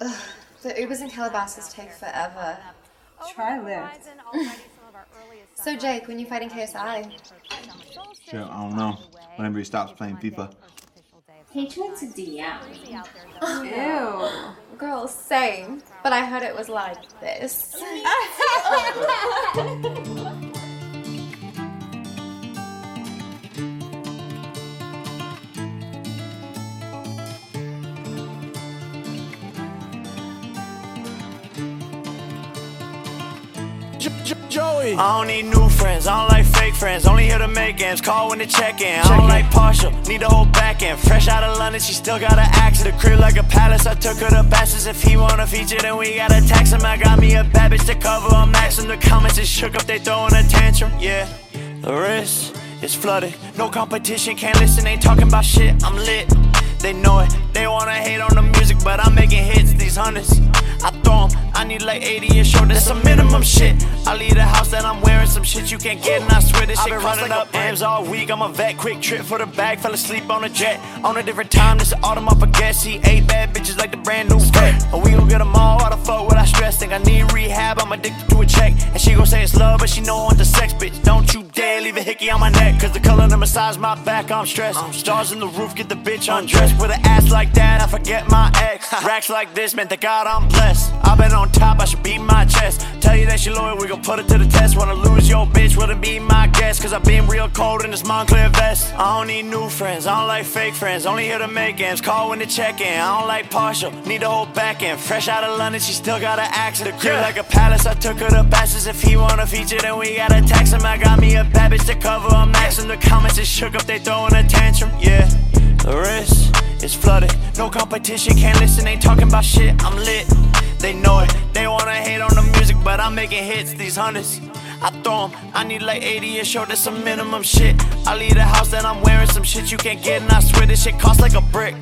Ugh, the Ubers in Calabasas take forever. Try Lyft. So, Jake, when you fighting KSI? Shit, I don't know. Whenever he stops playing FIFA. He tried to DM. Ew. Girl, same. But I heard it was like this. Joey. I don't need new friends, I don't like fake friends. Only here to make games, call when to check in. I don't like partial, need the whole back end. Fresh out of London, she still got an axe to the crib like a palace. I took her to Bastards. If he wanna feature, then we gotta tax him. I got me a bad bitch to cover. I'm maxing the comments is shook up, they throwing a tantrum. Yeah, the wrist is flooded. No competition, can't listen, ain't talking about shit. I'm lit. They know it, they wanna hate on the music, but I'm making hits, these hundreds. I throw 'em, I need like 80 a show, that's a minimum shit. I leave the house, then I'm wearing some shit you can't get, and I swear this shit costs running up M's all week. I'm a vet, quick trip for the bag, fell asleep on a jet. On a different time, this autumn, I forget. See, eight bad bitches like the brand new vet. And we gon' get them all, why the fuck would I stress? Think I need rehab, I'm addicted to a check. And she gon' say it's love, but she know I want the sex, bitch. Don't you dare hickey on my neck, cause the color of the massage my back, I'm stressed. Stars in the roof, get the bitch undressed. With an ass like that, I forget my ex. Racks like this, man, thank God I'm blessed. I've been on top, I should beat my chest. Tell you that she loyal, we gon' put it to the test. Wanna lose your bitch, wouldn't be my guess. Cause I've been real cold in this Moncler vest. I don't need new friends, I don't like fake friends. Only here to make games, call when to check in. I don't like partial, need the whole back end. Fresh out of London, she still got an axe to the crib like a palace. I took her to Bastards. If he wanna feature, then we gotta tax him. I got me a bad bitch to cover. I'm maxing the comments is shook up, they throwing a tantrum. Yeah, the wrist is flooded. No competition, can't listen, ain't talking about shit. I'm lit. They know it, they wanna hate on the music, but I'm making hits, these hundreds. I throw 'em, I need like 80 a show, that's some minimum shit. I leave the house, then I'm wearing some shit you can't get, and I swear this shit costs like a brick.